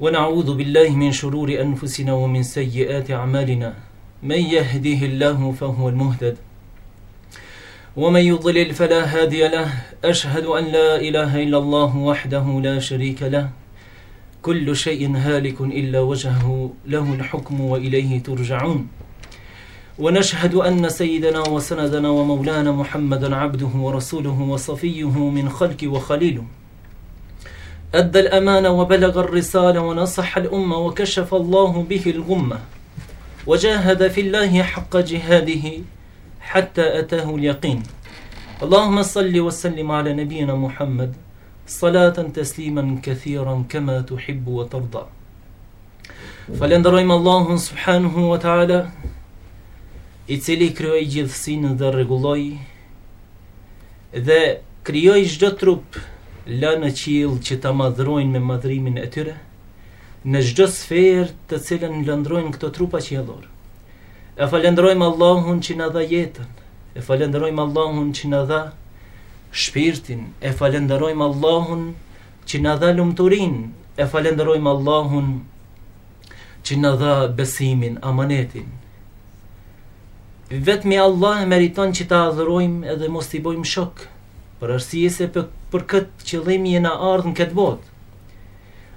ونعوذ بالله من شرور أنفسنا ومن سيئات أعمالنا من يهده الله فهو المهتد ومن يضلل فلا هادي له أشهد أن لا إله إلا الله وحده لا شريك له كل شيء هالك إلا وجهه له الحكم وإليه ترجعون ونشهد أن سيدنا وسندنا ومولانا محمدا عبده ورسوله وصفيه من خلق وخليله أدى الأمان وبلغ الرسالة ونصح الأمة وكشف الله به الغمة وجاهد في الله حق جهاده حتى أتاه اليقين اللهم صل وسلم على نبينا محمد صلاة تسليما كثيرا كما تحب وترضى فلندرهم الله سبحانه وتعالى i cili krijoi gjithësinë dhe rregulloi Dhe krijoi çdo trup la në qiell që ta madhrojnë me madhrimin e tyre, në çdo sferë të cilën lundrojnë këto trupa qiellor. E falënderojmë Allahun që na dha jetën, e falënderojmë Allahun që na dha shpirtin, e falënderojmë Allahun që na dha lumturinë, e falënderojmë Allahun që na dha besimin, amanetin. Vetëm Allah e meriton që ta adhurojmë edhe mos t'i bëjmë shok, për arsye se për këtë qëllim jena ardhë në këtë botë.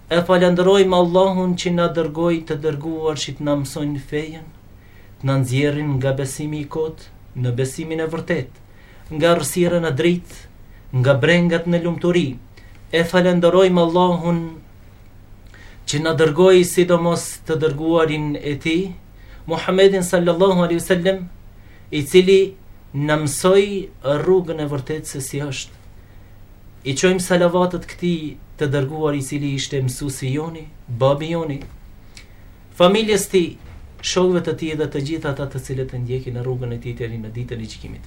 E falënderojmë Allahun që na dërgoi të dërguar që të na mësojnë fejen, të na nxjerrin nga besimi i kotë në besimin e vërtetë, nga errësira në dritë, nga brengat në lumturi. E falënderojmë Allahun që na dërgoi sidomos të dërguarin e tij, Muhammedin sallallahu alaihi wasallam, i cili na mësoi rrugën e vërtetë se si është. I çojmë salavatet këtij të dërguar i cili ishte mësusi joni, babi joni, familjes tij, shokve të tij dhe të gjithë ata të cilët e ndjekin rrugën e tij deri në ditën e gjykimit.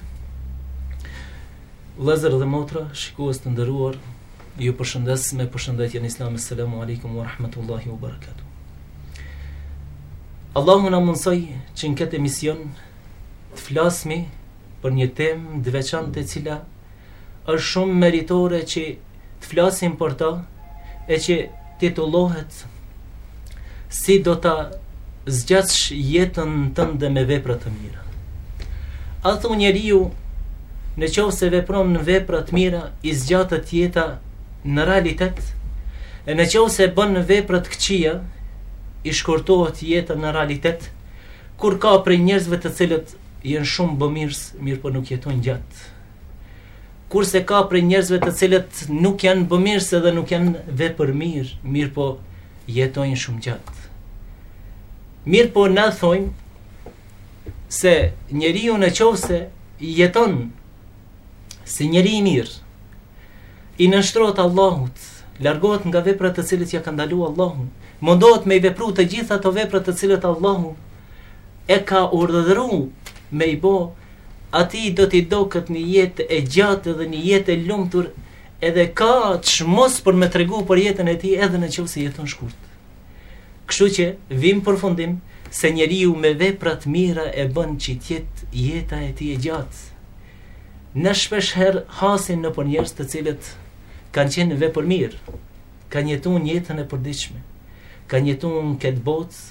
Vllezër dhe motra, shikues të nderuar, Ju përshëndet me përshëndetjen islame Selamu alaikum wa rahmatullahi wa barakatuh Allahu na mundësoi që në këtë emision të flasmi për një temë të veçantë e cila është shumë meritore që të flasim për ta e që titullohet si do ta zgjatsh jetën tënde me vepra të mira. A thua njeriu, në qoftë se vepron vepra të mira, i zgjatet jeta në realitet, e në qoftë se bën vepra të këqija, i shkurtohet jeta në realitet, kur ka prej njerëzve të cilët janë shumë bëmirës, mirëpo nuk jetojnë gjatë. Kurse ka prej njerëzve të cilët nuk janë bëmirës edhe nuk janë vepërmirë, mirëpo jetojnë shumë gjatë. Mirëpo na thojmë se njeriu në qoftë se jeton si njeri i mirë, i nënshtrohet Allahut, largohet nga veprat të cilat ja ka ndalu Allahu, mundohet me i vepru të gjitha ato veprat të cilat Allahu e ka urdhëru me i bo, Atij do t'i duket një jetë e gjatë dhe një jetë e lumtur edhe ka çmos për me tregu për jetën e tij edhe në qoftë se jeton shkurt. Kështu që vim përfundim se njeriu me vepra të mira e bën që të jetë jeta e tij e gjatë. Ne shpeshherë hasim nëpër njerëz të cilët kanë qenë vepërmirë, kanë jetu jetën e përditshme, kanë jetu në këtë botë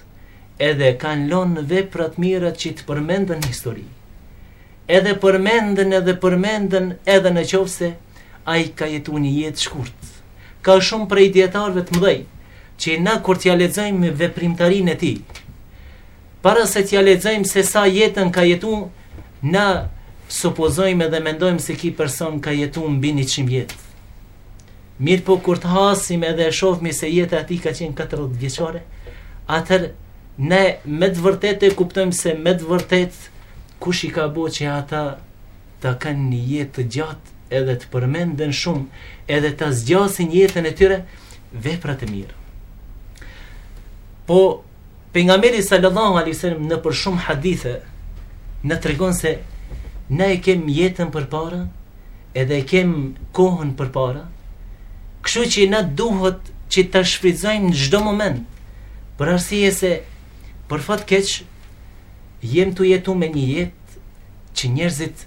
Edhe kanë lon vepra të mira që të përmendën në histori. Edhe përmendën edhe përmendën edhe në qoftë se ai ka jetu një jetë shkurt. Ka shumë prej dijetarëve të mdhej që na kur t'ja lexojmë veprimtarinë e tij, para se t'ja lexojmë se sa jetën ka jetu, na supozojmë edhe mendojmë se ky person ka jetu mbi 100 vjet. Mirëpo kur të hasim edhe e shofmi se jeta e tij ka qenë 40 vjeçare, atherë ne me të vërtetë e kuptojmë se me të vërtetë kush i ka bo që ata ta kanë një jetë të gjatë edhe të përmenden shumë edhe ta zgjasin jetën e tyre veprat e mira. Po Pejgamberi sallallahu alaihi wasallam nëpër shumë hadithe na tregon se na e kem jetën përpara edhe e kem kohën përpara. Kështu që na duhet që ta shfrytëzojmë çdo moment. Për arsye se për fat keq jem tu jetu me një jetë që njerëzit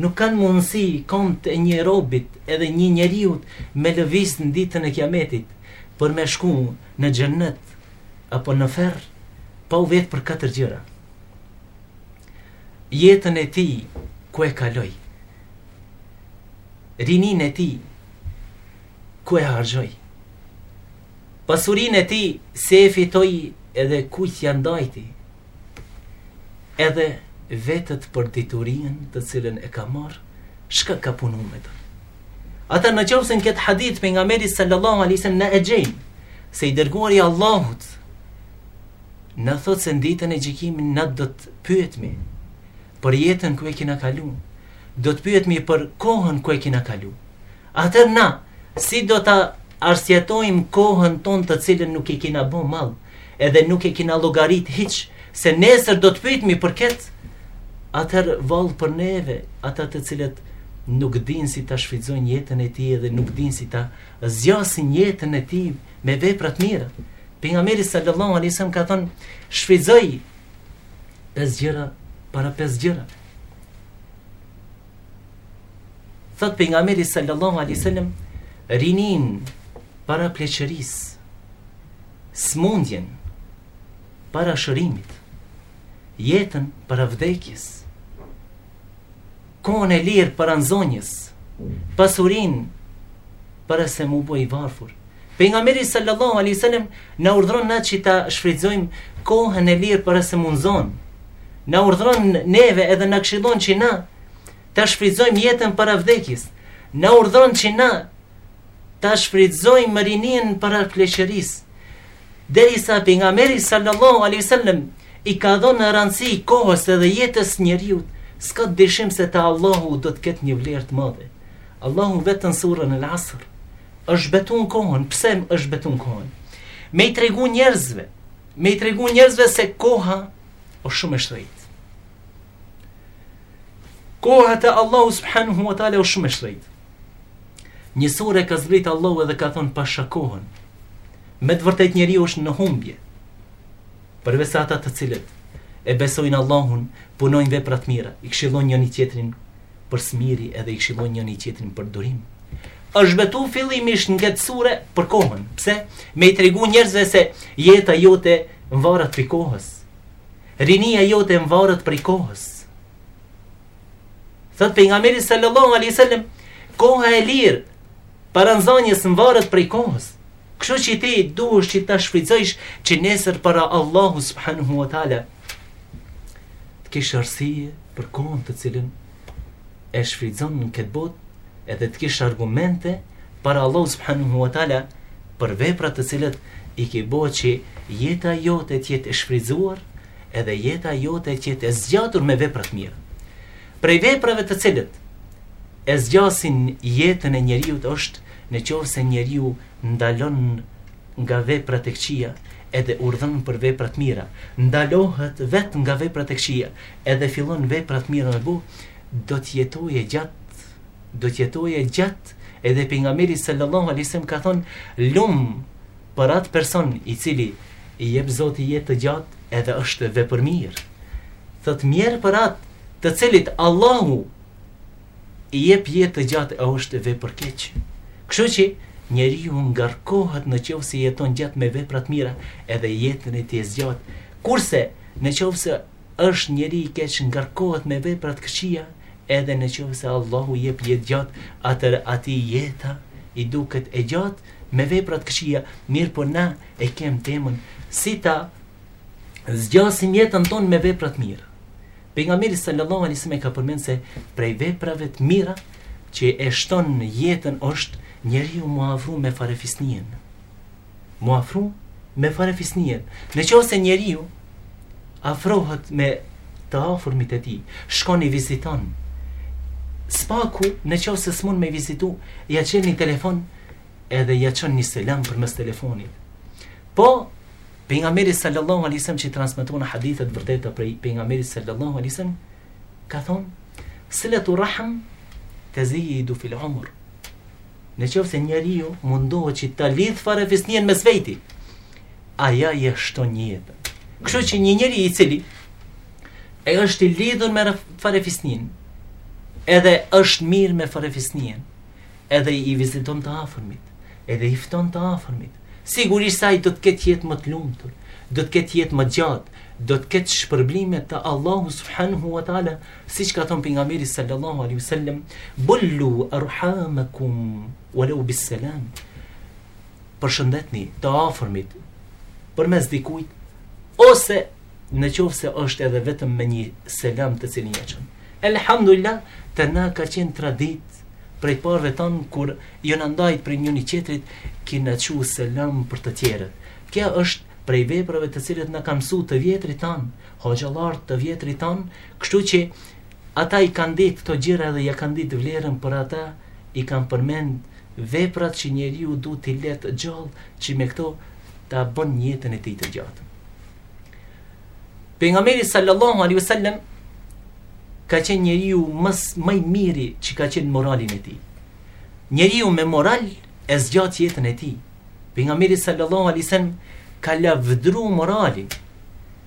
Nuk kanë mundësi komtë e një robit edhe një njeriut me lëviz në ditën e Kiametit për me shku në Xhennet apo në ferr pa u vet për katër gjëra. Jetën e tij ku e kaloi. Rininë e tij ku e harxhoi. Pasurinë e tij si e fitoi edhe kujt ia ndajti Edhe vetet për diturinë të cilën e ka marrë Shka ka punu me të Atëherë në qoftë se n këtë hadith pejgamberit sallallahu alaihi wasallam na e gjejmë Se i dërguar i Allahut Na thotë se në ditën e gjykimit na do të pyetmi Për jetën ku e kina kalu Do të pyetmi për kohën ku e kina kalu Atëherë na, si do ta arsyetojmë kohën tonë të cilën nuk e kina bo mall, edhe nuk e kina llogarit hiç, se nesër do të pyetmi për ketë, atëherë vall për neve, ata të cilët nuk dinë si ta shfrytzojnë jetën e tij edhe nuk dinë si ta zgjasin jetën e tij me vepra t'mira. Pejgamberi sallallahu alaihi wasallam ka thonë, shfrytzoji pesë gjëra para pesë gjëra. Thotë pejgamberi sallallahu alaihi wasallam, rininë para pleqërisë, smundjen para shërimit, jetën para vdekjes, kohën e lirë para nxonjes, pasurinë para se m'u bo i varfur, Pejgamberi sallallahu alaihi wasallam na urdhëron na që ta shfrytëzojmë kohën e lirë para se me u nxon. Na urdhëron neve edhe na këshillon që na ta shfrytëzojmë jetën para vdekjes. Na urdhëron që na ta shfrytëzojmë rinin para pleqërisë. Derisa pejgamberi sallallahu alaihi wasallam i ka dhënë rëndësi kohës edhe jetës njeriut, s'ka dyshim se te Allahu do të ketë një vlerë të madhe. Allahu vetë në suren El Asr Është betu në kohën, pse është betu në kohën? Me i tregu njerëzve, me i tregu njerëzve se koha është shumë e shtrejt. Koha te Allahu subhanahu wa taala është shumë e shtrejt. Një sure ka zbrit Allahu edhe ka thënë pasha kohën. Me të vërtet njeriu është në humbje. Përveç se ata të cilët e besojnë Allahun, punojnë vepra të mira, i këshillojnë njëri tjetrin për së miri edhe i këshillojnë njëri tjetrin për durim. Është betu fillimisht në këtë sure për kohën. Pse? Me i tregu njerëzve se jeta jote mvaret prej kohës. Rinia jote mvaret prej kohës. Thotë pejgamberi sallallahu alai sallam, koha e lirë, para nxanies mvaret prej kohës. Kështu që ti duhesh që ta shfrytëzojsh që nesër para Allahu subhanahu wa taala të kesh arsye për kohën të cilën e shfrytëzon në këtë botë edhe të kesh argumente para Allahu subhanahu wa taala për veprat të cilët i ke bërë që jeta jote të jetë e shfrytëzuar edhe jeta jote të jetë e zgjatur me vepra të mira. Prej veprave të cilët e zgjasin jetën e njeriut është në qoftë se njeriu ndalon nga veprat e këqija edhe urdhëron për vepra të mira, ndalohet vetë nga veprat e këqija edhe fillon vepra të mira me bo, do të jetojë gjatë do të jetojë gjatë edhe pejgamberi sallallahu alaihi wasallam ka thonë lum për atë person i cili i jep Zoti jetë të gjatë edhe është vepër mirë. Thotë mjerë për atë të cilit Allahu i jep jetë të gjatë e është vepër keq. Kështu që njeriu ngarkohet në qoftë se jeton gjatë me vepra të mira edhe jetën e tij e zgjat. Kurse në qoftë se Është njeri i keq ngarkohet me vepra të këqija edhe në qoftë se Allahu i jep jetë të gjatë atëherë atij jeta i duket e gjatë me vepra të këqija mirëpo na e kem temën si ta zgjasim jetën tonë me vepra të mira Pejgamberi sallallahu alaihi wasallam ka përmend se prej veprave të mira që e shton jetën është njeriu me u afru me farefisnien m'u afru me farefisnien. Në qoftë se njeriu afrohet me të afërmit e tij, shkon i viziton. S'paku, në qoftë se s'mun me i vizitu, ja çon një telefon edhe ja çon një selam përmes telefonit. Po, pejgamberi sallallahu alaihi wasallam që u transmitu në hadithet e vërteta prej pejgamberit sallallahu alaihi wasallam, ka thonë, siletu rahim tezidu fil umur. Në qoftë se njeriu mundohet që ta lidh farefisnien mes veti, ajo ia shton jetën. Kështu që një njeri i cili e është i lidhur me farefisnien, edhe është mirë me farefisnien, edhe i viziton të afërmit, edhe i fton të afërmit, sigurisht se ai do të ketë jetë më të lumtur, do të ketë jetë më të gjatë, do të ketë shpërblime te Allahu subhanahu wa taala Siç ka thënë pejgamberi sallallahu alaihi wasallam, "Bullu arhamakum walau bis-salam." Përshëndetni të afërmit përmes dikujt ose në qoftë se është edhe vetëm me një selam të cilin e çon. Elhamdulillah, te na ka qenë traditë prej të parve tanë, kur jon nda prej njëni-tjetrit, kanë çu selam për të tjerët. Kjo është prej veprave të cilët na kanë msu të vjetrit tanë, hoxhallarët e vjetër tanë, Kështu që ata i kanë ditë këto gjëra dhe ja kanë ditë vlerën, për ata i kanë përmend veprat që njeriu duhet t'i let gjallë që me këto ta bën jetën e tij të gjatë. Pejgamberi sallallahu alaihi wasallam ka qenë njeriu më më i miri që ka qenë moralin e tij. Njeriu me moral e zgjat jetën e tij. Pejgamberi sallallahu alaihi wasallam ka lavdru moralin.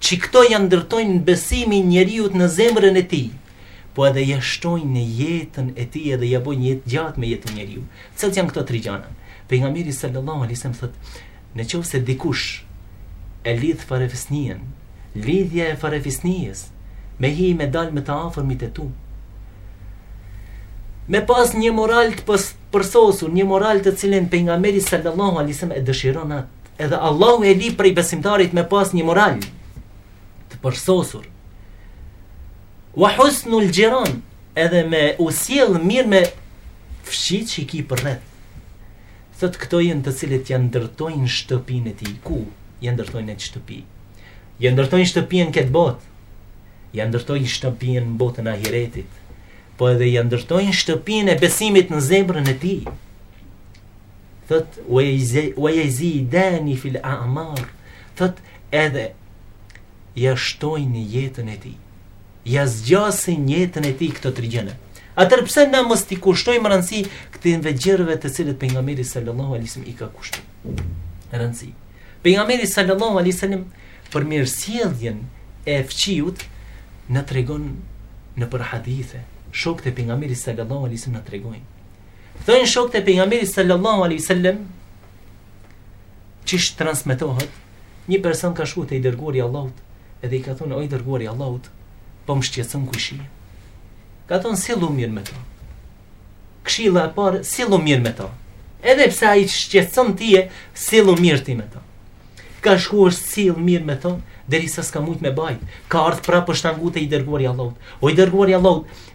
Që këto ja ndërtojnë besimin njeriut në zemrën e tij, po edhe ja shtojnë në jetën e tij edhe ja bëjnë jetë gjatë me jetu njeriu. Cilat janë këto tri gjëra? Pejgamberi sallallahu alaihi wasallam thotë, në qoftë se dikush e lidh farefisnien, lidhja e farefisnies me hi me dal me të afërmit e tu. Me pas një moral të përsosur, një moral të cilin pejgamberi sallallahu alaihi wasallam e dëshiron atë Edhe Allahu e lyp prej besimtarit me pas një moral të përsosur. Wa husnul jiran, edhe me u sjell mirë me kojshi që i ki përreth. Thotë këto janë të cilët ja ndërtojnë shtëpinë e tij. Ku ja ndërtojnë atë shtëpi? Ja ndërtojnë shtëpinë në këtë botë. Ja ndërtojnë shtëpinë në botën e ahiretit. Po edhe ja ndërtojnë shtëpinë e besimit në zemrën e tij. thot wa yazidani fil a'mar thot edhe ja shtojnë jetën e tij ja zgjasin jetën e tij këto tri gjëra atër pse ne mos ti kushtojmë rëndësi këtyre gjërave të cilët pejgamberi sallallahu alaihi wasallam i ka kushtuar rëndësi pejgamberi sallallahu alaihi wasallam për mirësjelljen e fqiut na tregon nëpër hadithe shokët e pejgamberit sallallahu alaihi wasallam na tregojnë Thonë shokët e pejgamberit sallallahu alaihi wasallam, çish transmetohet, një person ka shkuar te i dërguari i Allahut, edhe i ka thënë o i dërguari i Allahut, po më shqetëson kojshia. Ka thënë sillu mirë me to. Këshilla e parë sillu mirë me to. Edhe pse ai shqetëson ti, sillu mirë ti me to. Ka shkuar u sill mirë me to, derisa s'ka mujt me mbajt. Ka ardh prapë është anku te i dërguari i Allahut. O i dërguari i Allahut,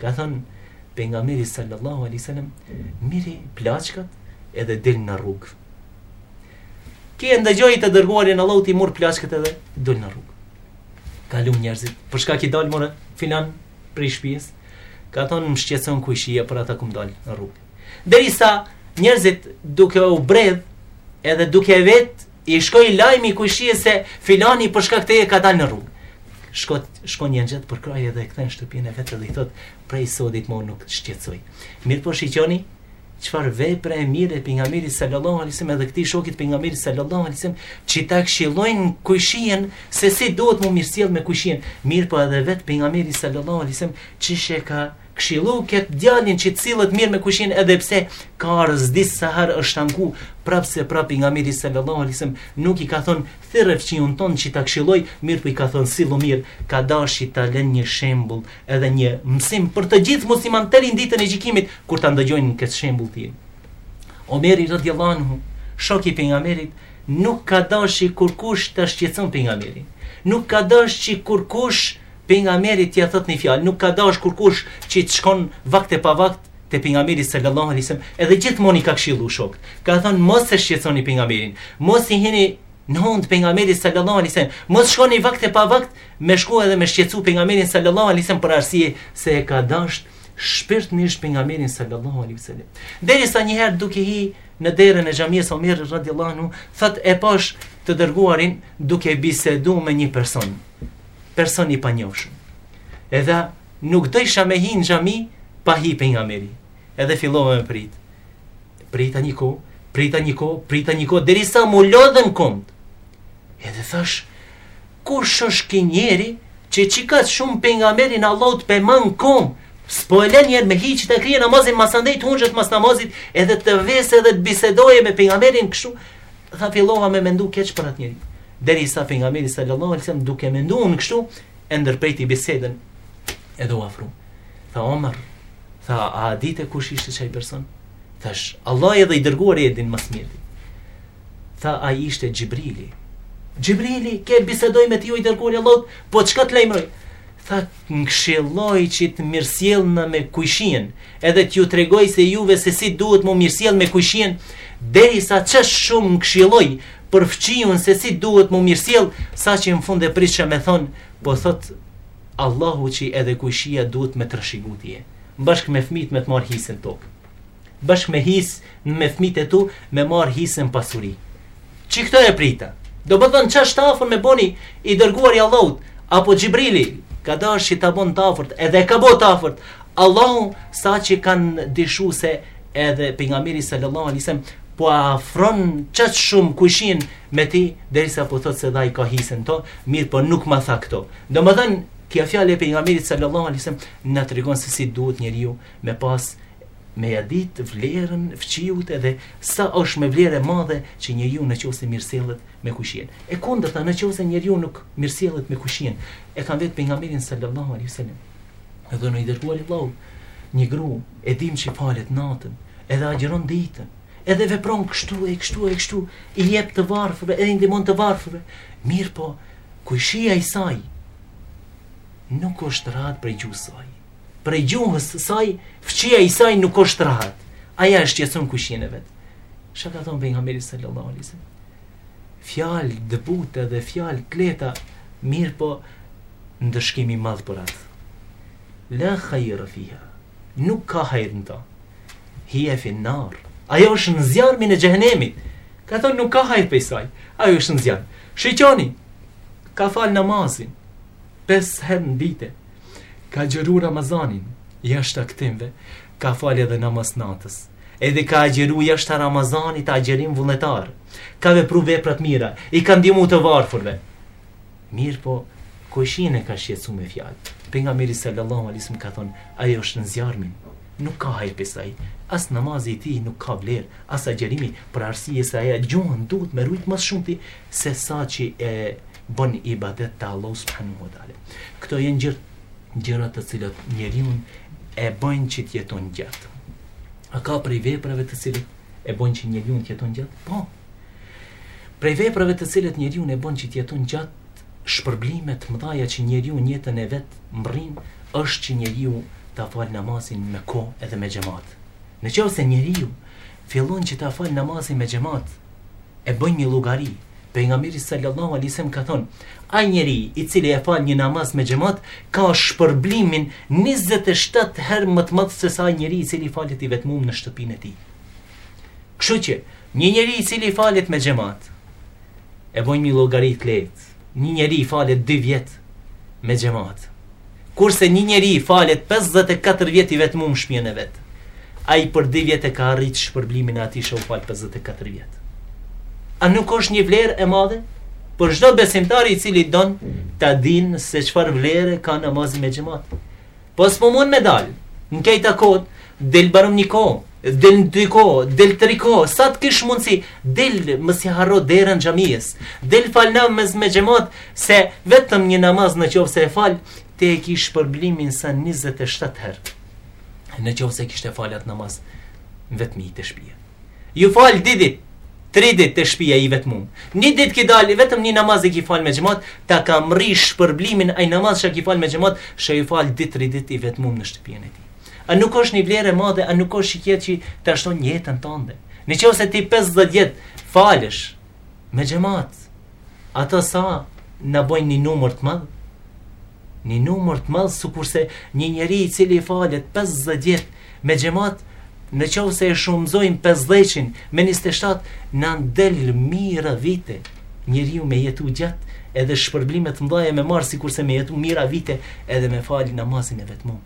Ka thënë pejgamberi sallallahu alaihi wasallam, merri plaçkat edhe dil në rrugë. Ky e ndëgjoi të dërguarin e Allahut i mur plaçkat edhe dul në rrugë. Kalun njerëzit, për shka ki dalë more filan prej shpijes, ka thonë më shqetëson kujshia për ata kum dalë në rrugë. Derisa njerëzit duke u bredh edhe duke vetë I shkoi lajmi kujshisë se filani për shkak teje ka dalë në rrugë. Shko, shkon ngjit për krahi dhe e kthen në shtëpinë e vet dhe i thot, prej sodit më nuk të shqetsoj. Mirëpo shiqoni, çfarë vepre e mirë e pejgamberit sallallahu alejhi selem edhe këtij shokit pejgamberit sallallahu alejhi selem, që ta këshillojnë kujshinë se si duhet me u mirësjell me kujshinë. Mirëpo edhe vetë pejgamberi sallallahu alejhi selem, qysh e ka Kshillu ket djalin që t'sillet mir me kujshin edhe pse ka ardh s'di sa her është anku prap se prap pejgamberi sallallahu alejhi wasallam nuk i ka thon thirre fqiun ton që ta kshilloj mirpo i ka thon sillu mir ka dasht ta len një shembull edhe një msim për të gjith muslimant deri në ditën e gjykimit kur ta ndëgjojn ket shembull ti Omeri radiallahu anhu shok i pejgamberit nuk ka dasht kurkush ta shqetëson pejgamberin nuk ka dasht kurkush Pejgamberit t'ia thotë një fjalë, nuk ka dashtë kurrkush që të shkon vakt e pa vakt te Pejgamberi sallallahu alejhi ve sellem, edhe gjithmonë i ka këshillu shokët. Ka thënë, mos e shqetësoni Pejgamberin, mos i hini në hundë Pejgamberit sallallahu alejhi ve sellem, mos shkoni vakt e pa vakt me shku edhe me shqetësu Pejgamberin sallallahu alejhi ve sellem për arsye se e ka dashtë shpirtnisht Pejgamberin sallallahu alejhi ve sellem. Derisa një herë duke hi në derën e xhamisë Omer radhiyallahu anhu, thotë e pash të dërguarin duke biseduar me një person. person i panjohshëm. Edhe nuk dojsha me hi në xhami pa hi pejgamberi. Edhe fillova me prit. Prita një kohë, prita një kohë, prita një kohë derisa m'u lodhën kamt. Edhe thash, kush është ky njeri që qikaq shumë pejgamberin e Allahut pe man n'kom? S'po e lën njerë me hi që ta kryje namazin masandej të ulet mas namazit edhe ta vesë edhe të bisedoje me pejgamberin kështu. Tha fillova me mendu keq për atë njeri. Derisa pejgamberi sallallahu alaihi wasallam duke menduar kështu e ndërpriti bisedën edhe u afru. Tha Omar, tha a e di ti kush ishte qaj person? Thash, Allahu edhe i dërguari e din ma s'miri. Tha ai ishte Xhibrili. Xhibrili, ke bisedoi me ty o i dërguar i Allahut, po çka të lajmëroi? Tha, më këshilloi që të mirësillna me kojshinë, edhe t'ju tregoj edhe juve se si duhet m'u mirësjell me kojshinë, derisa aq shumë më këshilloi, Për fqiun se si duhet m'u mirësjell, saqë në fund e pritsha me thonë, po thotë Allahu që edhe kojshia duhet me t'trashigu ty. Bashkë me fëmijët me të marrë hisen n'tokë. Bashkë me his me fëmijët e tu me marrë hisen n'pasuri. Qi këto e prita. Do me thonë qaq t'afërm e boni i dërguar i Allahut apo Xhibrili ka dashur që ta bën të afërt, edhe ka bërë të afërt. Allahu sa që kanë dishu se Edhe pejgamberi sallallahu alaihi wasallam po afron qaq shumë kojshinë me ty derisa po thot se edhe ai ka hisen n'to, mirëpo nuk ma tha këto. Domethën kjo fjalë e pejgamberit sallallahu alaihi wasallam na tregon se si duhet njeriu me pas me ia dit vlerën fqiut edhe sa është me vlerë e madhe që njeriu në qoftë se mirësillet me kojshinë. E kundërta në qoftë se njeriu nuk mirësillet me kojshinë, e kanë vetë pejgamberin sallallahu alaihi wasallam. E thanë o i dërguar i Allahut, një gru e dim që falet natën, edhe agjeron ditën, edhe vepron kështu e kështu e kështu, i jep të varfërve, edhe i ndihmon të varfërve. Mirëpo, kojshia i saj, nuk është rahat prej gjuhës saj. Prej gjuhës saj, fqia i saj nuk është rahat. Ajo e shqetëson kojshinë e vetë. Çka ka thonë pejgamberi sallallahu alaihi wasallam? Fjalë të buta dhe fjalë të lehta, mirëpo ndëshkim i madh për atë. La khayra fiha. Nuk ka hajr në to. Hiya fi nar. Ajo është në zjarmin e xhehenemit. Ka thonë nuk ka hajr prej saj. Ajo është në zjarm. Shiqoni. Ka fal namazin. Pes herë në ditë. Ka agjëru Ramazanin. Jashtë vakteve. Ka fal edhe namaz të natës. Edhe ka agjëru jashta Ramazanit agjërim vullnetar. Ka vepru vepra t'mira, i ka ndihmu të varfurve. Mirëpo, kojshinë e ka shqetsu me fjalë. Pejgamberi sallallahu alejhi selem ka thonë, ajo është në xhehenem, nuk ka hajr prej saj. As namazi i tij nuk ka vlerë, as agjërimi, për arsye se ajo gjuhën duhet me rujtë më shumti, se sa që e bën ibadet te Allahu subhanu wa ta'ala. Këto janë gjëra, gjërat të cilat njeriun e bëjnë që të jeton gjatë. A ka prej veprave të cilat e bën që njeriu të jeton gjatë? Po. Prej veprave të cilat njeriun e bën që të jeton gjatë, shpërblimet e mëdhaja që njeriu n'jetën e vet mrrin, është që njeriu ta fal namazin me kohë edhe me xhemat. Në qoftë se njeriu fillon që ta fal namazin me xhemat, e bëjmë një llogari. Pejgamberi sallallahu alaihi wasallam ka thonë, ai njeri i cili e fal një namaz me xhemat ka shpërblimin 27 herë më të madh se sa ai njeri i cili falet i vetmum në shtëpinë e tij. Kështu që një njeri i cili falet me xhemat e bëjmë një llogari të lehtë. një njeri falet 2 vjet me xhemat. Kurse një njeri falet 54 vjet i vetmum në shtëpinë e vet. Ai për 2 vjet e ka arrit shpërblimin e atij që u fal 54 vjet. A nuk është një vlerë e madhe? Për çdo besimtar i cili don ta din se çfarë vlere ka namazi me xhemat. Po s'po mund me dal. Në krejt ato kohë, del barem një kohë, del dy kohë, del tri kohë, sa të kesh mundësi, del mos ia harro derën xhamisë, del fal namaz me xhemat, se vetëm një namaz në qoftë se e fal, ti e ki shpërblimin sa 27 herë, në qoftë se kishe fal at namaz vetëm te shpia. Je fal dy dit, tri dit te shpia i vetmum. Një dit ki dal vetëm një namaz e ki fal me xhemat, ta ka mrri shpërblimin ai namaz çka ki fal me xhemat, sa je fal dy tri dit i vetmum në shtëpinë e tij. A nuk është një vlerë e madhe, a nuk është diçka që ta shton jetën tënde? Në qoftë se ti 50 vjet falesh me xhemat, ato sa na bojnë një numër të madh? Një numër të madh sikurse një njeri i cili falet 50 vjet me xhemat në qoftë se e shumëzojmë 50-shin me 27 na del mijëra vite njeriu me jetu gjatë edhe shpërblime të mëdha me marr sikurse me jetu mijëra vite edhe me fal namazin i vetmum.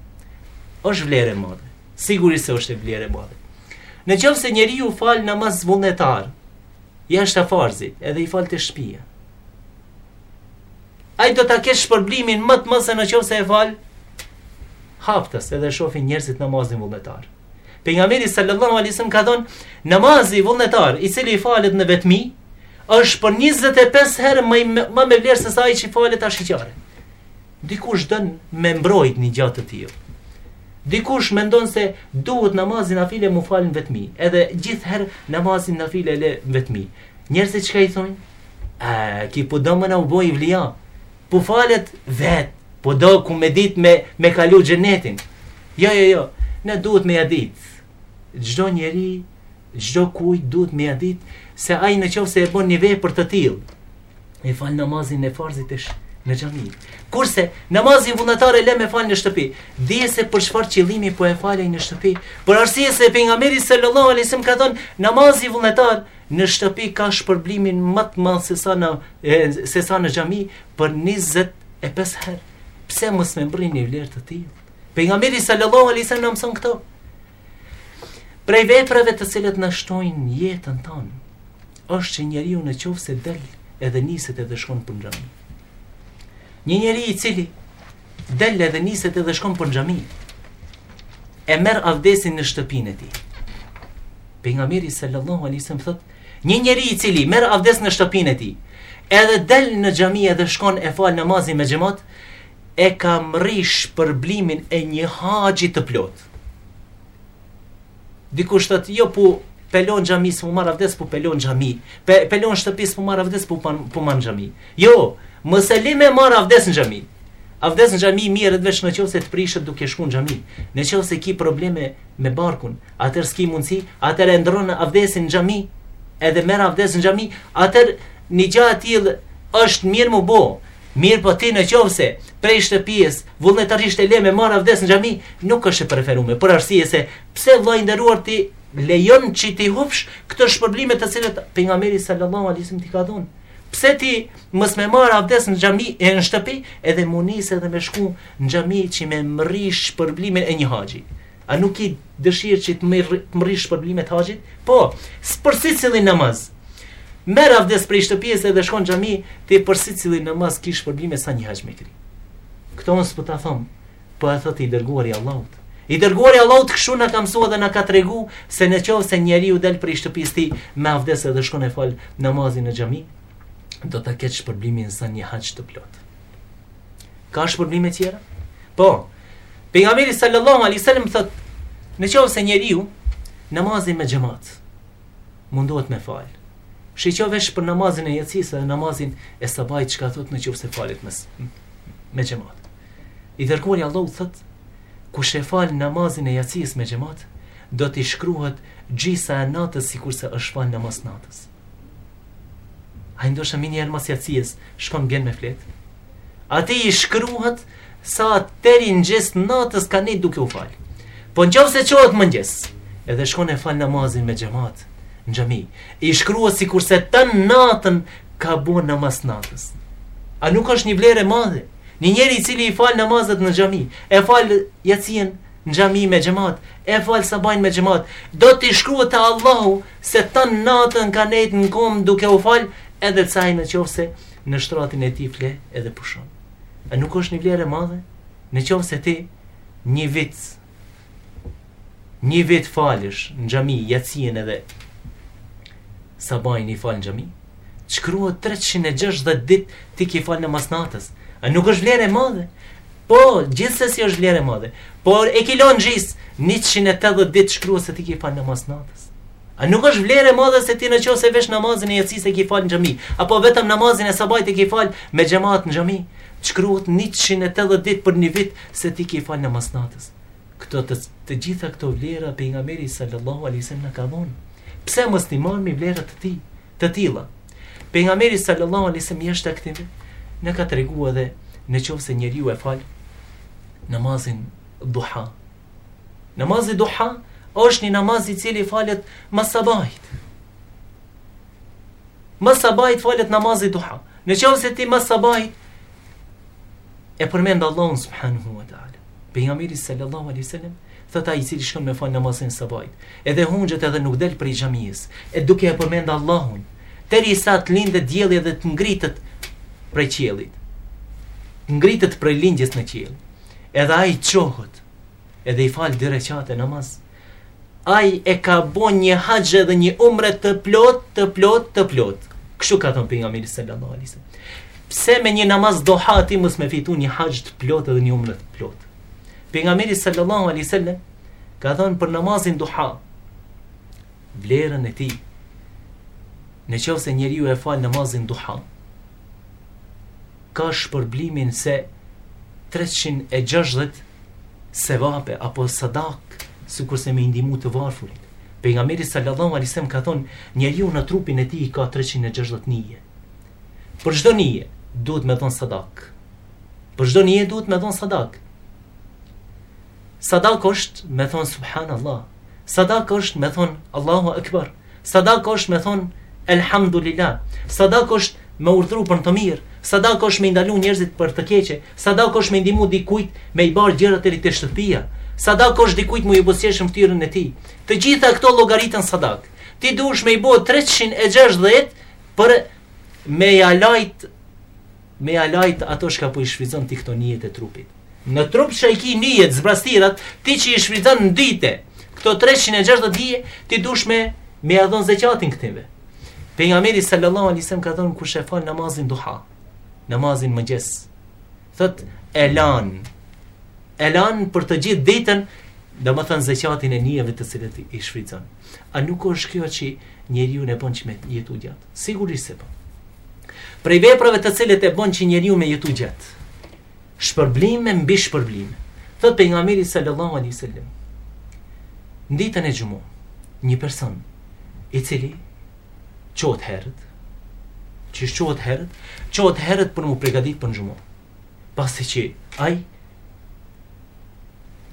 Është vlerë e madhe. Sigurisht se është vlerë e madhe. Në qoftë se njeriu fal namaz vullnetar, jashtë farzit, edhe i fal te shtëpia. Ai do ta kesh shpërblimin më tepër se në qoftë se e fal haptas edhe shofin njerëzit namazin vullnetar. Pejgamberi sallallahu alejhi selam ka thonë, namazi vullnetar i cili falet në vetmi, është për 25 herë më, më me vlerë se sa ai që falet ashiqare. Dikush don me mbrojt një gja të tillë. Dikush mendon se duhet namazi nafile m'u fal në vetmi, edhe gjithherë namazin nafile e le n'vetmi. Njerëzit çka i thonë? A, ky po don m'u bo evlija? Po falet vet, po don ku me dit me, me kalu xhenetin. Jo, jo, jo, ne duhet me e dit. Çdo njeri, çdokush duhet me e dit, se ai në qoftë se e bon një vepër të tillë. E fal namazin e farzit veç në xhami. Kurse namazin vullnetar e lë me fal në shtëpi. Dije se për çfarë qëllimi po e fali në shtëpi? Për arsye se pejgamberi sallallahu alajhi wasallam ka thonë namazi vullnetar Në shtëpi ka shpërblimin më të madh se sa në se sa në xhami për 25 herë. Pse mos me mbrri një vlerë të tillë? Pejgamberi sallallahu alaihi wasallam na mëson këto. Prej veprave të cilat na shtojnë jetën tonë, është që njeriu në qoftë se del edhe niset edhe shkon për xhami. Një njeri i cili del edhe niset edhe shkon për në xhami, e merr avdesin në shtëpinë e tij. Pejgamberi sallallahu alejhi selam thot, një njeri i cili merr avdes në shtëpinë e tij, edhe del në xhami edhe shkon e fal namazin me xhemat, e ka mrri shpërblimin e një haxhi të plotë. Dikush thot, jo po pe lo n'xhami s'po marr avdes po pe lo n'xhami. Pe, pe lo n'shtëpi s'po marr avdes po pa po marr n'xhami. Jo, mos e le me marr avdes në xhami. Avdes në xhami mirret veç në qoftë se të prishet duke shkuar në xhami. Në qoftë se ki probleme me barkun, atëherë s'ki mundsi, atëherë e ndron avdesin në xhami. Edhe merr avdes në xhami, atëherë një gja e tillë është mirë m'u bo. Mirëpo ti në qoftë se prej shtëpisë vullnetarisht e le me marr avdes në xhami, nuk është e preferume, për arsye se pse vëlla i nderuar ti lejon që t'i hupsh këto shpërblime të cilat pejgamberi sallallahu alaihi wasallam t'i ka dhanë. Pse ti mos me marr avdes në xhami e në shtëpi, edhe m'u nis edhe me shku në xhami që me mri shpërblimin e një haxhi. A nuk ki dëshirë që ta mrrish shpërblimin e haxhit? Po, se për secilin namaz. Merr avdes prej shtëpies edhe shkon n'xhami, ti për secilin namaz ki shpërblime sa një haxh me kry. Këto unë s'po t'i thom, por po e thotë i dërguari i Allahut. I dërguari i Allahut kështu na ka msu edhe na ka tregu se në qoftë se njeriu del prej shtëpies tij me avdes dhe shkon e fal namazin në xhami, do të ketë shpërblimin sa një haxh të plotë. Ka shpërblime tjera? Po, pejgamberi sallallahu alaihi wasallam thot, në qoftë se njeriu namazin me xhamat mundohet me fal. Shiqo veç për namazin e jacisë dhe namazin e sabahit çka thot në qoftë se falet me, me xhamat. I dërkuar i Allahut thot, kush e fal namazin e jacisë me xhamat do t'i shkruhet gjysa e natës sikurse është fal namaz natës. Ai ndoshta menjëherë mas jacijes, shkon bjen me flet. Atij i shkruhet se teri në gjys t' natës ka nejt duke u fal. Po në qoftë se çohet mëngjes edhe shkon e fal namazin me xhemat në xhami. I shkruhet sikurse tën natën ka bo namaz natës. A nuk është një vlerë e madhe? Një njeri i cili i fal namazet në xhami, e fal jacien në xhami me xhamat, e fal sabahin me xhamat, do t'i shkruhet te Allahu se tën natën ka nejt në komb duke u fal edhe sa ai në qoftë se në shtratin e tij fle edhe pushon a nuk është një vlerë e madhe në qoftë se ti një vit një vit falesh në xhami jacien edhe sabahin i fal në xhami shkruhet 360 ditë ti ki fal namaz natës a nuk është vlerë e madhe Po, gjithsesi është vlerë e madhe. Por e ke lënë gjys 180 ditë shkruhet se ti ke fal namaz natës. A nuk është vlerë e madhe se ti në qoftë se veç namazin e jacisë e ke fal në xhami, apo vetëm namazin e sabahit e ke fal me xhamat në xhami? Shkruhet 180 ditë për një vit se ti ke fal namaz natës. Këto të, të gjitha këto vlera pejgamberi sallallahu alaihi wasallam na ka dhënë. Pse mos t'i marrim vlerat e ti, të tilla? Pejgamberi sallallahu alaihi wasallam jashtë taktimit na ka treguar edhe në qoftë se njeriu e fal namazin duha. Namazi duha është një namaz i cili falet mas sabahit. Mas sabahit falet namazi duha. Në qoftë se ti mas sabahit e përmend Allahun subhanahu wa taala. Pejgamberi sallallahu alaihi wasallam thotë ai i cili shkon me fal namazin e sabahit, edhe hungjet edhe nuk del prej xhamisë, e duke e përmend Allahun, derisa të lind dielli edhe të ngritet prej qiellit. Të ngritet prej lindjes në qiell. Edhe ai çohet, edhe i fal dy reqate namaz, Ai e ka bo një haxh dhe një umre të plot, të plot, të plot. Kështu ka thënë pejgamberi sallallahu alaihi wasallam. Pse me një namaz duha ti mos me fitu një haxh të plot dhe një umre të plot? Pejgamberi sallallahu alaihi wasallam ka thënë për namazin duha vlerën e tij. Në qoftë se njeriu e fal namazin duha, ka shpërblimin se treqind e gjashtëdhjetë sevape apo sadak sikurse me i ndihmu të varfurit. Pejgamberi sallallahu alaihi wasallam ka thonë, njeriu në trupin e tij ka 360 nije. Për çdo nije duhet me dhon sadaka. Për çdo nije duhet me dhon sadak. Sadak është me thon subhanallah. Sadak është me thon Allahu Akbar. Sadak është me thon Elhamdulillah. Sadak është me urdhru për të mirë. Sadak është me ndalu njerëzit për të keqe. Sadak është me i ndihmu dikujt me i bartë gjërat deri te shtëpia. Sadak është dikujt me ju buzëqesh në fytyrën e tij. Të gjitha këto llogariten sadak. Ti dush me i bo 360 për me ja la Me ja la ato çka po i shfrytëzon ti këto nijet e trupit. Në trup që i ki nijet, zbrastirat, ti që i shfrytëzon në ditë, këto 360 nije, ti dush me, me ja dhon zeqatin këtyve. Pejgamberi sallallahu alaihi wasallam ka thonë kush e fal namazin duha, namazin n'mëngjes, thot e lan, e lan për të gjithë ditën, do me thënë zeqatin e nijeve të cilat i shfrytëzon. A nuk është kjo që njeriun e bon që me jetu gjatë? Sigurisht se po. Prej veprave të cilat e bon që njeriu me jetu gjatë, shpërblime mbi shpërblime. Thot pejgamberi sallallahu alaihi wasallam. Në ditën e xhumo, një person i cili çohet herët, që çohet herët, çohet herët për m'u pregatit për në xhumo. pasi që ai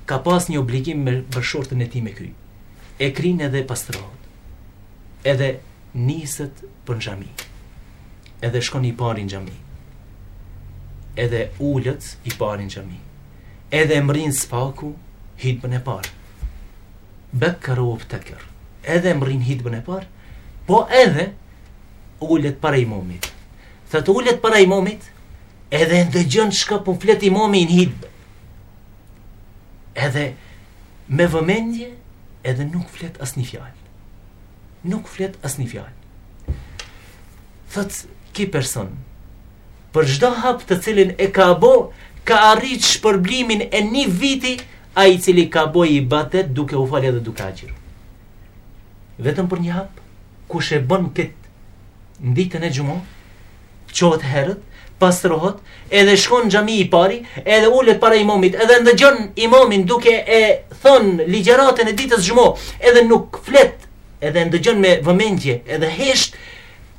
ka pas një obligim me bashkëshortën e tij me kry. E kryn edhe pastrohet. Edhe niset për në xhami. Edhe shkon i pari në xhami. Edhe ulet i pari në xhami. Edhe e mrrin s'paku hitbën e parë. Bekkere vebtekere. Edhe e mrrin hitbën e parë, po edhe ulet para imamit. Thot ulet para imamit, edhe ndëgjon çka po flet imami në hitbe. Edhe me vëmendje, edhe nuk flet asnjë fjalë. Nuk flet asnjë fjalë. Thot ky person, për çdo hap të cilin e ka bo, ka arrit shpërblimin e një viti, ai i cili ka bo ibadet duke u falë edhe duke agjëru. Vetëm për një hap, Kush e bon kët në ditën e xhumo, çohet herët, pastrohet, edhe shkon në xhami i pari, edhe ulet para imamit, edhe ndëgjon imamin duke e thon ligjëratën e ditës xhumo, edhe nuk flet, edhe ndëgjon me vëmendje, edhe hesht,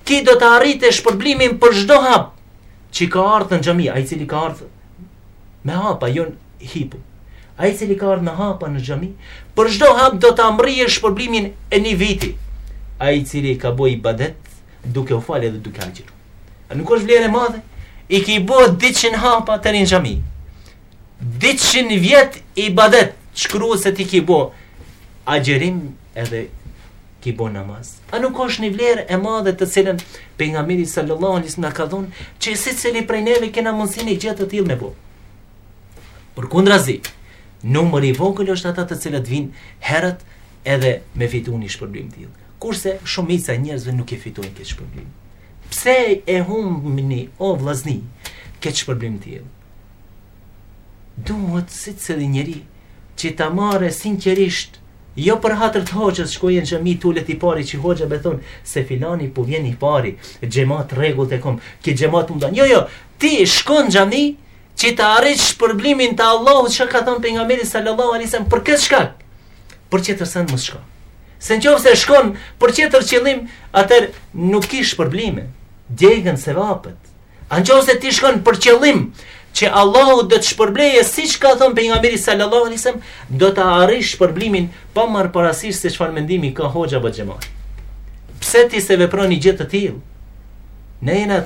ky do ta arrit shpërblimin për çdo hap që ka ardh në xhami, ai i cili ka ardh Me hapa, jo hipu. Ai i cili ka ardhur me hapa në xhami, për çdo hap do ta mbrrijë shpërblimin e një viti. Ai i cili ka bëj ibadet duke u falë dhe duke agjëruar. A nuk është vlerë e madhe? I ki bo 200 hapa teri n'xhami. 200 vjet ibadet, shkruhet se ti ki bo agjërim edhe ki bo namaz. A nuk është një vlerë e madhe të cilën pejgamberi sallallahu alaihi wasallam ka thënë që secili prej neve kena mundësi një gjë të tillë me bë. Por kundrazi, numër i vogël është ata të cilët vinë herët edhe e fitojnë një shpërblim të tillë. Kurse shumica e njerëzve nuk e fitojnë këtë shpërblim. Pse e humbni o vllazni këtë shpërblim të tillë? Duhet secili njeri që ta marrë sinqerisht Jo për hatër të hoxhës, shkojë në xhami t'ulet i pari që hoxha me thon se filani po vjen i pari, xhemat i rregullt e kom, ky xhemat mundon. Jo, jo, ti shkon në xhami që ta arrish shpërblimin të Allahut që ka thënë pejgamberi sallallahu alaihi wasallam për këtë shkak. Për tjetër sen mos shko. Se në qoftë se shkon për tjetër qëllim, atër nuk ki shpërblime. Gjegjësisht sevapet. Në qoftë se ti shkon për qëllim që Allahu do të shpërblejë siç ka thënë pejgamberi sallallahu alajhi wasallam, do të arrish shpërblimin pa marr parasysh se çfarë mendimi ka hoxha apo xhemati. Pse ti s'e vepron një gjë të tillë? Ne jena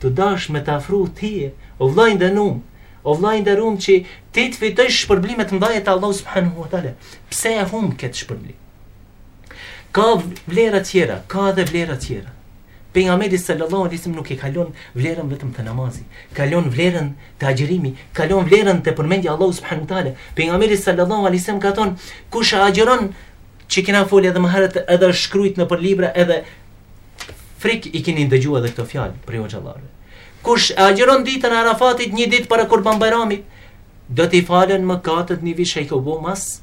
tu dasht me të afru ty, o vlla i nderuar, o vlla i nderuar që ti të fitojsh shpërblime të mëdha te Allahu subhanahu wa taala. Pse e humb këtë shpërblim? Ka vlera tjera, ka edhe vlera tjera. Pejgamberi sallallahu alaihi wasallam nuk e ka lon vlerën vetëm te namazi, ka lon vlerën te agjërimi, ka lon vlerën te përmendja e Allahut subhanahu wa taala. Pejgamberi sallallahu alaihi wasallam ka thon, kush e agjëron që kena folë edhe më herët edhe është shkruajt nëpër libra edhe frik i keni dëgjuar edhe këto fjalë prej hoxhallarëve. Kush e agjëron ditën e Arafatit një ditë para Kurban Bajramit, do t'i falen mëkatet një vit që i ki bo mas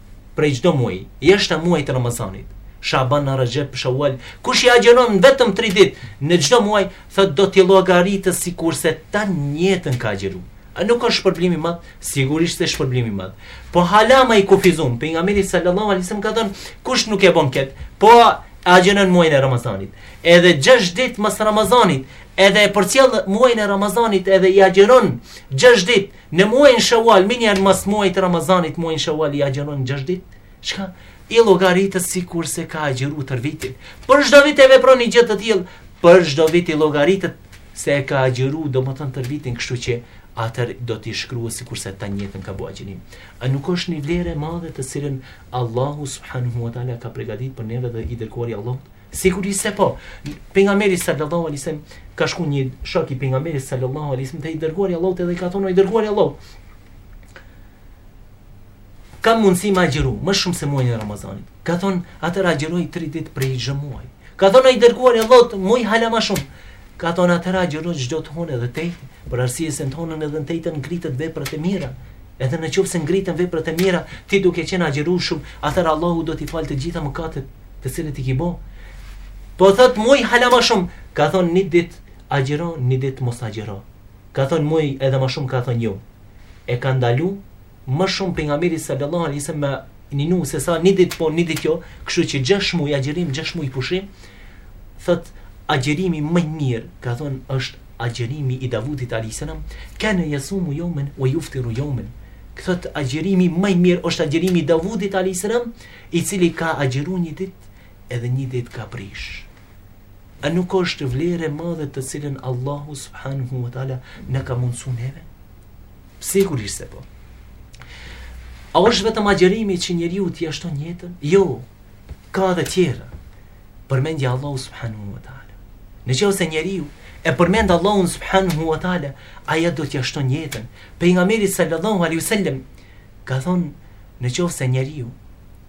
prej çdo muaj, jashtë muajit të Ramazanit, Shaban, Rexhep, Shawwal, kush i agjëron vetëm 3 ditë në çdo muaj, thotë do t'i llogaritë sikurse tan jetën ka agjëru. A nuk është shpërblim i madh? Sigurisht se shpërblim i madh. Po hala më i kufizum, pejgamberi sallallahu alajhi wasallam ka thënë, kush nuk e bën kët, po agjëron muajin e Ramazanit. Edhe 6 ditë mas Ramazanit, edhe e përcjell muajin e Ramazanit edhe i agjëron 6 ditë Në muajin Shawal, menjëher mas muajit Ramazanit, muajin Shawal i agjëron 6 ditë. Çka? I llogaritët sikurse ka agjëruar tër vitin. Për çdo vit e vepron një gjë të tillë, për çdo vit i llogaritët se e ka agjëruar domethën tër vitin, kështu që atër do t'i shkruhet sikurse tan jetën ka bo agjërim. A nuk është një vlerë e madhe të cilën Allahu subhanu wa ta'la ka përgatit për neve dhe i dërguari i Allahut? Sigurisht se po. Pejgamberi sallallahu alaihi wasallam ka shku një shok i pejgamberit sallallahu alaihi wasallam te i dërguar i Allahut edhe i ka thonë i dërguar i Allahut. Kam mundsi m'agjëru, më shumë se muajin e Ramazanit. Ka thonë atëherë agjëroj 3 ditë për çdo muaj. Ka thonë i dërguar i Allahut muj hala më shumë. Ka thonë atëherë agjëroj çdo të honë edhe të ejte për arsye se në t'honën edhe në t'ejtën ngritën veprat e mira. Edhe në qoftë se ngritën veprat e mira, ti duke qenë agjërueshëm, atëherë Allahu do t'i falë të gjitha mëkatet, të cilat i ke bë. Po thot muj hala më shumë, ka thon një ditë agjëro, një ditë mos agjëro. Ka thon muj edhe më shumë ka thon jo. E ka ndalu më shumë pejgamberi sallallahu alaihi wasallam Me ninu se sa një ditë po një ditë jo, kështu që gjashtë muaj agjërim, gjashtë muaj pushim, thot agjërimi më i mirë, ka thonë është agjërimi i Davudit alayhis salam, kana yasumu yawman wa yuftiru yawman. Thot agjërimi më i mirë është agjërimi i Davudit alayhis salam, i cili ka agjëruar një ditë edhe një ditë ka prish. A nuk është vlerë e madhe të cilën Allahu subhanahu wa taala na ka mundësuar neve? Sigurisht se po. A është vetëm agjërimi që njeriut ja shton jetën? Jo, ka dhe tjera. Përmendja e Allahut subhanahu wa ta'ala. Në qoftë se njeriu e përmend Allahun subhanahu wa ta'ala, ajo do t'ia shton jetën. Pejgamberi sallallahu alaihi wasallam, ka thonë, në qoftë se njeriu,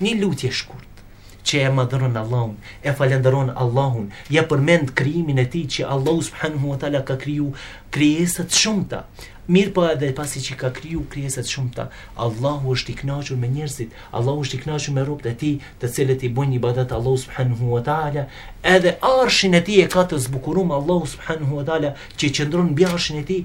Një lutje e shkurt, që e madhëron Allahun, e falënderon Allahun, ja përmend krijimin e Tij që Allahu subhanehu ve teala ka kriju krijesa të shumta, mirëpo edhe pasi që ka kriju krijesa të shumta, Allahu është i kënaqur me njerëzit, Allahu është i kënaqur me robët e Tij, të cilët i bëjnë ibadet Allahut subhanehu ve teala, edhe arshin e Tij e ka të zbukurum Allahu subhanehu ve teala që qëndron mbi arshin e Tij,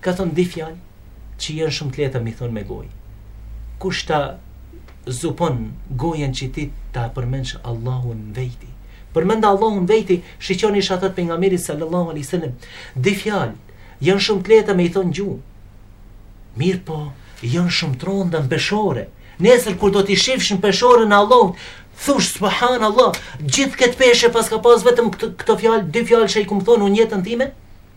Ka thënë dy fjalë qi jan shumë të lehta mi thonë me gojë. Kush ta zupon gojën qi ti ta përmendsh Allahun vejti. Përmend Allahun vejti, shiqoni ça thotë pejgamberi sallallahu alaihi wasallam. Dy fjalë, janë shumë të lehta me i thonë gjuha. Mirëpo, janë shumë të ronda në peshore. Nesër kur do t'i shifsh në peshoren e Allahut, thush subhan Allah, gjithë këtë peshë paska pas vetëm këto fjalë, dy fjalë që i kom thonë unë jetën time,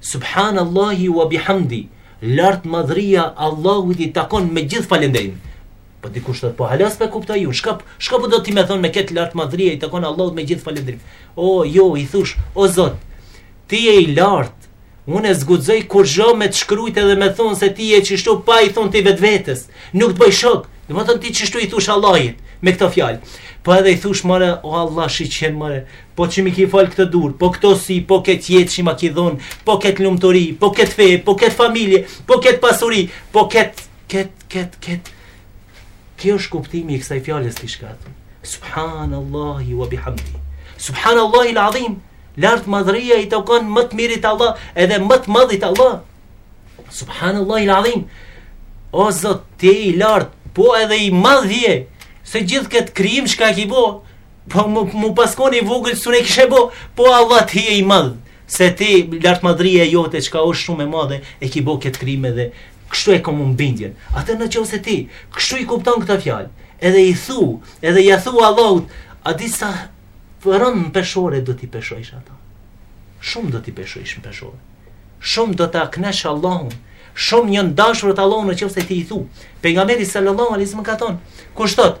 Subhanallahi wa bihamdihi, lartmadhria Allahut i takon me gjithë falënderim. Po dikush thotë, po hala s'pe kuptoj ju, çka çka po do ti me thon me këtë lartmadhria i takon Allahut me gjithë falënderim. O jo, i thosh, o Zot, ti je i lart. Unë as s'guxoj kurgjo me të përshkrujt edhe me thonë se ti je qështu pa i thonë ti vetë vetës. Nuk të bëj shok. Dhe më thonë ti qështu i thush Allahit me këto fjalë. Po edhe i thush mëre, o Allah, shi qenë mëre, Po ç'mi ki fal këto dur, po këto sy, po ketë jetë qi ma ki dhon, po ketë lumturi, po ketë fe, po ketë familje, po ketë pasuri, po ketë, ketë, ketë, ketë. Kjo është kuptimi i kësaj fjalës të shkurt. Subhanallahi wa bihamdi. Subhanallahi al-azim. Lartmadhria i takon më të mirit Allah, edhe më të madhit Allah. Subhanallahi al-azim. O Zot, ti i lart, po edhe i madh je. Se gjithë këtë krijim çka ki bo, Po mu, me pas kon i vogël s'un e kishe bo, po Allah ti je i madh, se ti lartmadhëria jote çka është shumë e madhe, e ki bo këtë krijim edhe kështu e kam unë bindjen. Atë në qoftë se ti, kështu i kupton këto fjalë, edhe i thu, edhe ja thu Allahut, a di sa rëndë në peshore do t'i peshojsh ata. Shumë do t'i peshojsh në peshore. Shumë do ta knaqsh Allahun, shumë janë t'dashura te Allahu në qoftë se ti i thu. Pejgamberi sallallahu alejhi selem ka thonë, kush thot,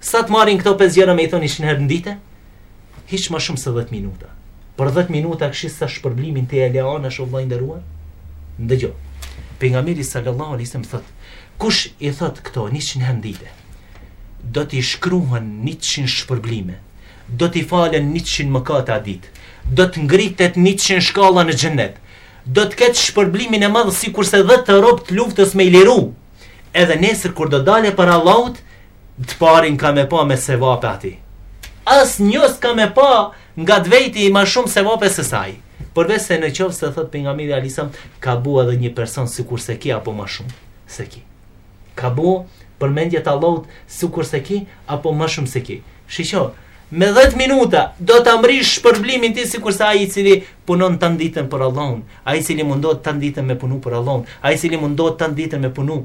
Sa të marrin këto pesë gjëra me i thënë 100 herë në dite? Hiç më shumë se 10 minuta. Për 10 minuta kqyr sa shpërblimin te Allahu është vëlla i nderuar? Ndëgjo. Pejgamberi sallallahu alaihi wasallam thotë, kush i thot këto 100 herë në dite, do t'i shkruhen 100 shpërblime, do t'i falen 100 mëkate atë ditë, do të ngritet 100 shkalla në xhennet. Do të ketë shpërblimin e madh sikurse 10 të rob të luftës me i liru. Edhe nesër kur do dalë para Allahut, Të parin ka me pa me sevape ati. Asnjë s'ka me pa nga t'vetit ma shumë sevape se ai. Përveç se në qoftë se thot pejgamberi alejhi selam, ka bo edhe një person sikurse ky apo ma shumë se ky. Ka bo përmendje të Allahut sikurse ky apo ma shumë se ky. Shiqo, me 10 minuta do ta mrish shpërblimin ti sikurse ai i cili punon tan ditën për Allahun, ai i cili mundohet tan ditën me punu për Allahun, ai i cili mundohet tan ditën me punu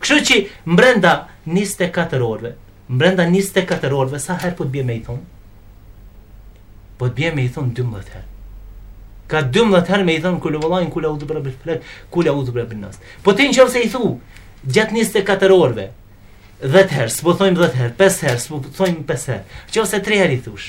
Kështu që mbrenda njëzet e katër orëve, mbrenda njëzet e katër orëve sa herë po të bie me i thon? Po të bie me i thon 12 herë. Ka 12 herë me i thon kul huwallahu kul a'udhu bi rabbil falaq, kul a'udhu bi rabbin nas. Po ti nëse i thu gjatë 24 orëve 10 herë, s'po thojmë 10 herë, 5 herë, s'po thojmë 5 herë. Nëse 3 herë i thosh.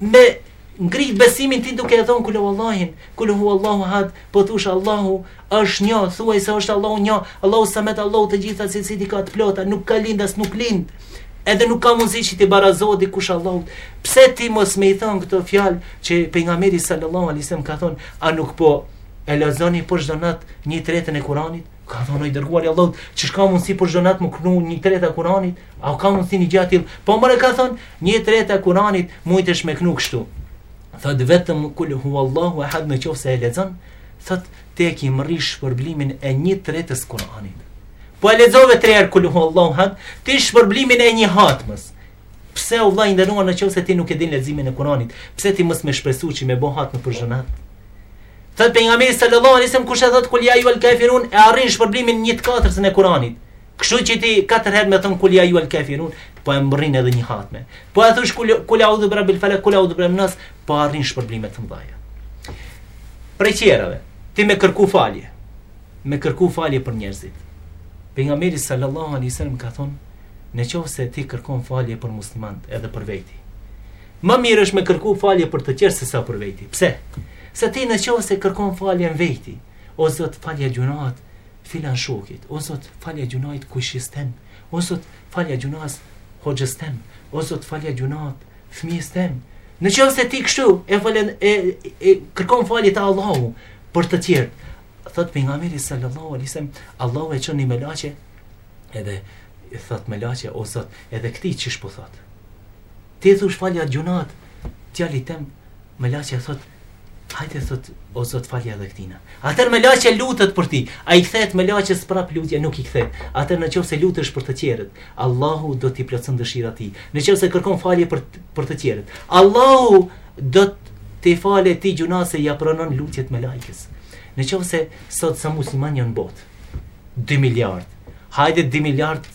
me ngrit besimin ti duke e thënë kulhuallahin, kulhuallahu had, po thosh Allahu është një, thuaj se është Allahu një, Allahu samed, Allahu të gjitha cilësitë i ka të plota, nuk ka lind as nuk lind. Edhe nuk ka mundësi që t'i barazohet dikush Allahut. Pse ti mos me i thon këto fjalë që pejgamberi sallallahu alaihi wasallam ka thon, a nuk po e lexoni po çdo nat një t'tretën e Kuranit? Ka thonë i dërguar i Allahut, qysh ka mundësi për çdo natë me knu një t'tretën e Kuranit? A ka mundësi një gjë e till? Po, ka thonë, një t'tretën e Kuranit mundesh me knu kështu. Thot vetëm kul huwallahu ahad në qoftë se e lexon, thot ti e ke mri shpërblimin e një t'tretës të Kuranit. Po e lexove tre herë kul huwallahu ahad, ti shpërblimin e një hatmës. Pse o vlla i nderuar në qoftë se ti nuk e din leximin e Kuranit, pse ti mos me shpresu që me bo hatme për xhuma? Thot pejgamberi sallallahu alaihi wasallam kush e thot kul ja ju al kafirun e arrin shpërblimin një të katërtën e Kuranit. Kështu që ti katër herë me thonë kul ja ju al kafirun, po e mbërrin edhe një hatme. Po e thosh kul kul audhu bi rabbil falak kul audhu bi rabbin nas, po arrin shpërblime të mëdha. Prej qerave, ti me kërku falje. Me kërku falje për njerëzit. Pejgamberi sallallahu alaihi wasallam ka thonë Në qoftë se ti kërkon falje për muslimanët edhe për veti. Më mirë është me kërku falje për të tjerë se sa për veti. Pse? Se ti në qoftë se kërkon falje në veti, o Zot falja gjunat filan shokit, o Zot falja gjunat kojshisë tem, o Zot falja gjunat hoxhës tem, o Zot falja gjunat fëmijës tem. Në qoftë se ti kështu e falen e, e kërkon falje te Allahu për të tjerë. Thot pejgamberi sallallahu alaihi wasallam, Allahu e çon një melaqe Edhe i thot melaqe o Zot, edhe këtij qysh po thot. Ti thosh falja gjunat djalit tem, melaqe thot Hajde thot o Zot falja edhe këtina. Atëherë melaqe lutet për ti. A i kthehet melaqes prap lutja nuk i kthehet. Atëherë në qoftë se lutesh për të tjerët, Allahu do t'i plotëson dëshirat ti. Në qoftë se kërkon falje për për të tjerët, Allahu do të falë ti gjunat se ja pranon lutjet melaikes. Në qoftë se sot sa musliman janë botë, 2 miliard. Hajde 2 miliard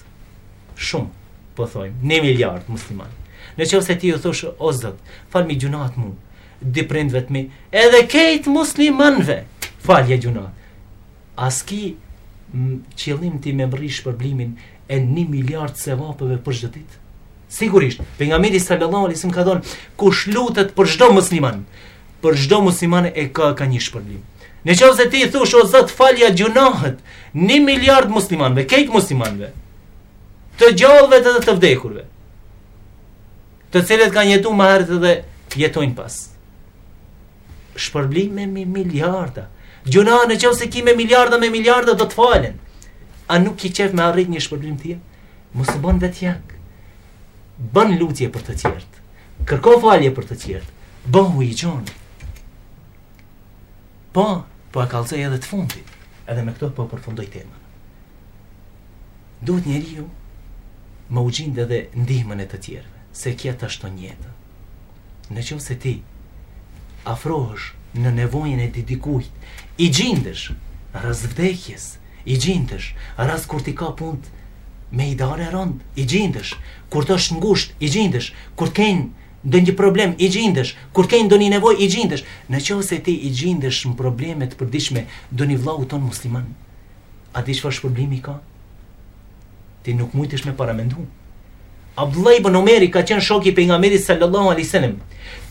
shumë, po thojmë, 1 miliard musliman. Në qoftë se ti i thosh, o Zot, falmi gjunat mu, dy prindve të mi, edhe kejt muslimanve, falja gjunat. A s'ki qëllim ti me mrri shpërblimin e 1 miliard sevapeve për çdo ditë? Sigurisht, pejgamberi sallallahu alaihi wasallam ka thonë, kush lutet për çdo musliman, Për çdo musliman e ka ka një shpërblim. Në qoftë se ti i thush o zot falja gjunahet një miliard muslimanve, kejt muslimanve, të gjallëve dhe të vdekurve, të cilët kanë jetu ma herët edhe jetojnë pas. Shpërblime me miliarda. Gjunahet në qoftë se ki me miliarda me miliarda do të falen. A nuk ki qejf me arrit një shpërblim ti? Mos u bon vetjak. Bën lutje për të tjerët. Kërko falje për të tjerët. Bëhu i gjonë. Po, po e kallzoj edhe të fundit. Edhe me këto po përfundoj temën. Duhet njeriu me u gjindë edhe n'ndihmën e të tjerëve, se qeta është dynjaja. Në qoftë se ti afrohesh në nevojën e dikujt, i gjindesh rast vdekjes, i gjindesh rast kur t'i ka punt me idare rënd, i gjindesh kur të është ngusht, i gjindesh kur të kenë ndonjë problem, i gjindesh kur të kenë ndonjë nevojë, i gjindesh. Në qoftë se ti i gjindesh në probleme t'përditshme, ndonjë vllau tonë musliman, a di çfar shpërblimi ka? Ti nuk mujtesh me paramendu. Abdullah ibn Omeri ka qenë shoki i pejgamberit sallallahu alaihi wasallam.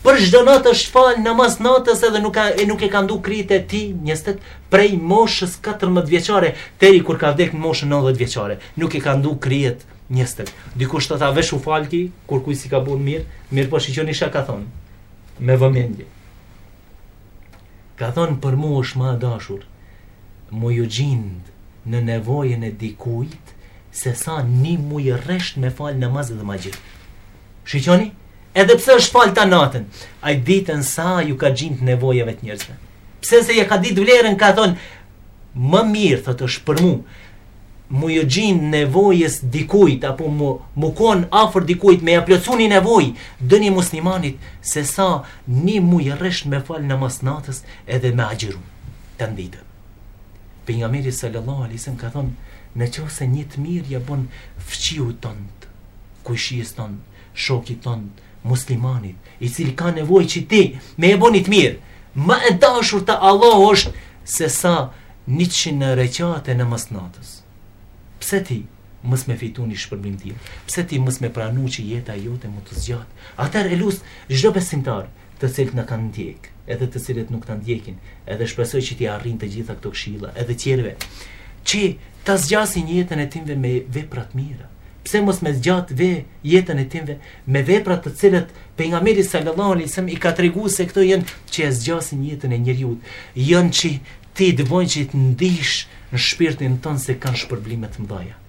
Për çdo natë ish fal namaz natës edhe nuk ka e nuk e ka ndu krijet e tij n'jastek prej moshës 14 vjeçare deri kur ka vdekë në moshën 90 vjeçare. Nuk e ka ndu krijet n'jastek. Dikush të tha vesh u falti kur kujt si ka bon mirë, mirëpo shiqoni çka ka thonë. Me vëmendje. Ka thonë për mu është ma e dashur mu ju gjind në nevojën e dikujt se sa një muj rresht me fal namaz dhe me agjëru. Shiqoni? Edhe pse ish fal tanë natën, ai ditën sa ju ka gjind nevojave të njerëzve. Pse se ja ka ditë vlerën ka thonë më mirë thotë është për mu mu ju gjind nevojës dikujt apo mu mu kon afër dikujt me ja plotësu një nevojë ndonjë muslimanit se sa një muj rresht me fal namaz natës edhe me agjëru tanë ditën pejgamberi sallallahu alaihi wasallam ka thonë në qoftë se një të mirë ja bon fqiut tënd kojshisë tënd shokit tënd muslimanit i cili ka nevojë që ti me e bën një të mirë më e dashur te Allahu është se sa Njëqind rekate namaz natës. Pse ti mos me fitu një shpërblim të tillë? Pse ti mos me pranu që jeta jote mu të zgjatë? Atëherë e lus çdo besimtar, të cilët na kanë ndjek, edhe të cilët nuk na ndjekin, edhe shpresoj që t'i arrijnë të gjitha këto këshilla edhe tjerëve, që ta zgjasin jetën e tyne me vepra të mira. Pse mos me zgjat ve jetën e timve me vepra të cilët pejgamberi sallallahu alaihi wasallam i ka treguar se këto janë që e zgjasin jetën e njeriut, janë që ty të bojnë që të ndish në shpirtin tënd se kanë shpërblime të mëdha.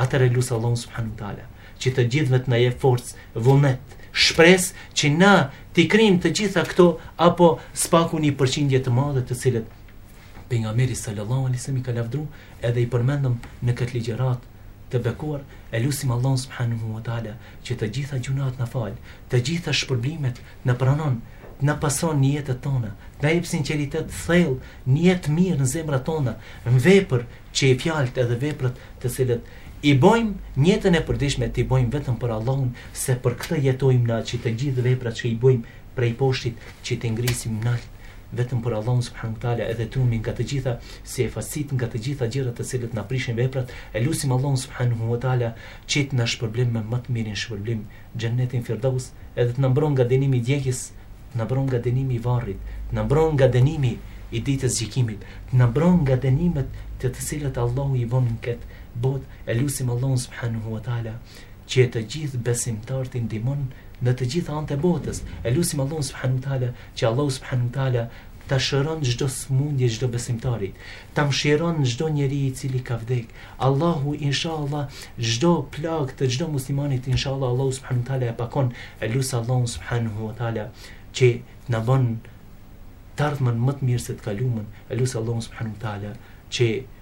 Atëherë lus Allahun subhanahu wa taala që të gjithëve të na jep forcë, vullnet, shpresë që na t'i kryjmë të gjitha këto apo së paku një përqindje të madhe të cilët pejgamberi sallallahu alaihi wasallam i ka lavdru edhe i përmendëm në këtë ligjëratë Të bekuar, e lusim Allahun subhanehu wa ta'ala që të gjitha gjunat t'na fal, të gjitha shpërblimet t'na pranon, të na pastron në jetët tona, të na jep sinqeritet të thellë nijet të mirë në zemrat tona, në vepër që i fjalët edhe veprat të cilat i bojmë në jetën e përditshme t'i bojmë vetëm për Allahun se për këtë jetojmë na që të gjithë veprat që i bojmë prej poshtit që ta ngrisim nalt vetëm për Allahun subhanu wa taala edhe t'na run nga të gjitha syefasitë nga të gjitha gjërat të cilët na prishin veprat e lusim Allahun subhanu wa taala që të na shpërblen me më të mirin shpërblim xhennetin firdaus edhe të na mbron nga dënimi i djegjes të na mbron nga dënimi i varrit të na mbron nga dënimi i ditës gjikimit të na mbron nga dënimet të të cilët Allahu i von n'këtë botë e lusim Allahun subhanu wa taala që të gjithë besimtarët i ndihmon në të gjitha anët e botës e lusim Allahun subhanu teala që Allahu subhanu teala ta shëron çdo smundje çdo besimtarit ta mshiron çdo njeri i cili ka vdek Allahu inshallah çdo plagë të çdo muslimanit inshallah Allahu subhanu teala e pakon e lus Allahun subhanu teala që na bën të ardhmen më të mirë se të kaluamën e lus Allahun subhanu teala që